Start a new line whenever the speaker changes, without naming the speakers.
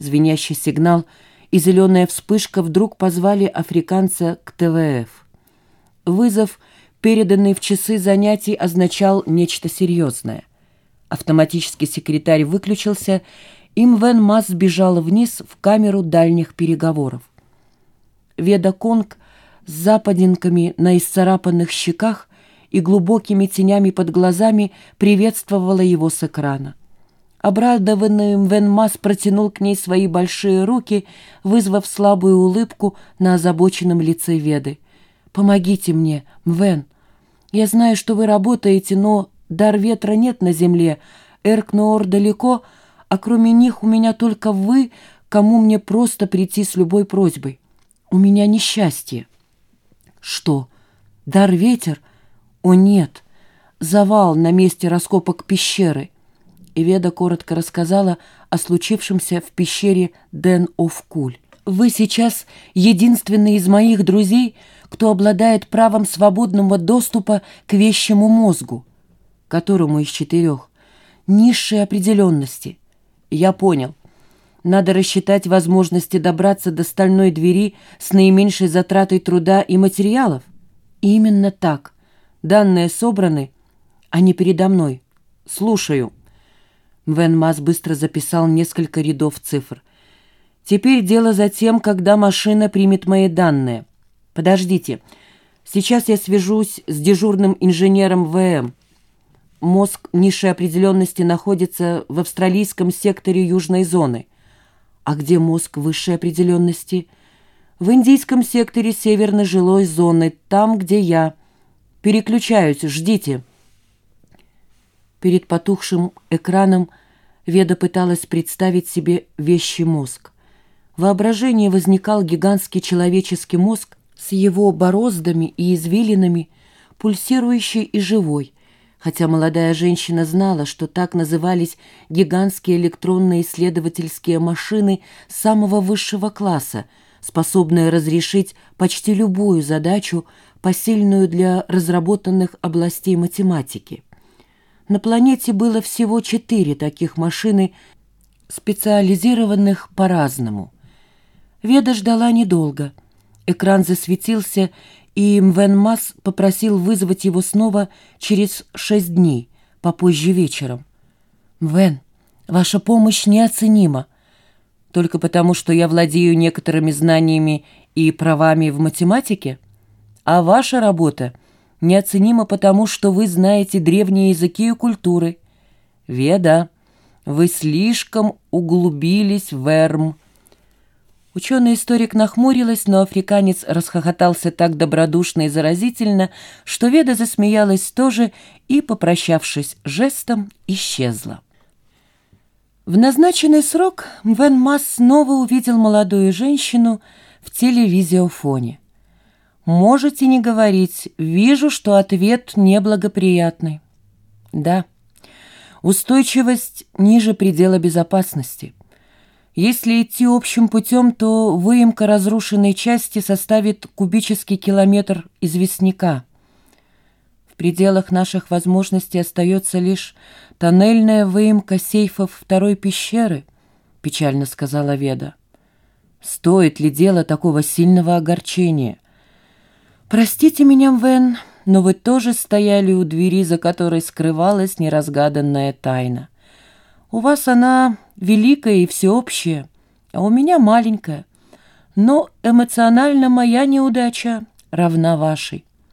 Звенящий сигнал и зеленая вспышка вдруг позвали африканца к ТВФ. Вызов, переданный в часы занятий, означал нечто серьезное. Автоматический секретарь выключился, и Мвен Мас сбежала вниз в камеру дальних переговоров. Веда Конг с западинками на исцарапанных щеках и глубокими тенями под глазами приветствовала его с экрана. Обрадованный Мвенмас протянул к ней свои большие руки, вызвав слабую улыбку на озабоченном лице Веды. «Помогите мне, Мвен. Я знаю, что вы работаете, но дар ветра нет на земле. Эркноор далеко, а кроме них у меня только вы, кому мне просто прийти с любой просьбой. У меня несчастье». «Что? Дар ветер? О, нет! Завал на месте раскопок пещеры». Веда коротко рассказала о случившемся в пещере Ден-Оф-Куль. «Вы сейчас единственный из моих друзей, кто обладает правом свободного доступа к вещему мозгу, которому из четырех низшей определенности. Я понял. Надо рассчитать возможности добраться до стальной двери с наименьшей затратой труда и материалов. Именно так. Данные собраны, а не передо мной. Слушаю». Вен Мас быстро записал несколько рядов цифр. «Теперь дело за тем, когда машина примет мои данные. Подождите. Сейчас я свяжусь с дежурным инженером ВМ. Мозг низшей определенности находится в австралийском секторе южной зоны. А где мозг высшей определенности? В индийском секторе северной жилой зоны, там, где я. Переключаюсь, ждите». Перед потухшим экраном Веда пыталась представить себе вещий мозг. В воображении возникал гигантский человеческий мозг с его бороздами и извилинами, пульсирующий и живой, хотя молодая женщина знала, что так назывались гигантские электронные исследовательские машины самого высшего класса, способные разрешить почти любую задачу, посильную для разработанных областей математики. На планете было всего четыре таких машины, специализированных по-разному. Веда ждала недолго. Экран засветился, и Мвен Мас попросил вызвать его снова через шесть дней, попозже вечером. «Мвен, ваша помощь неоценима. Только потому, что я владею некоторыми знаниями и правами в математике? А ваша работа — неоценимо потому, что вы знаете древние языки и культуры. Веда, вы слишком углубились в Эрм. Ученый-историк нахмурилась, но африканец расхохотался так добродушно и заразительно, что Веда засмеялась тоже и, попрощавшись жестом, исчезла. В назначенный срок Вен Масс снова увидел молодую женщину в телевизионфоне. Можете не говорить. Вижу, что ответ неблагоприятный. Да, устойчивость ниже предела безопасности. Если идти общим путем, то выемка разрушенной части составит кубический километр известняка. В пределах наших возможностей остается лишь тоннельная выемка сейфов второй пещеры, печально сказала Веда. Стоит ли дело такого сильного огорчения? «Простите меня, Вен, но вы тоже стояли у двери, за которой скрывалась неразгаданная тайна. У вас она великая и всеобщая, а у меня маленькая. Но эмоционально моя неудача равна вашей.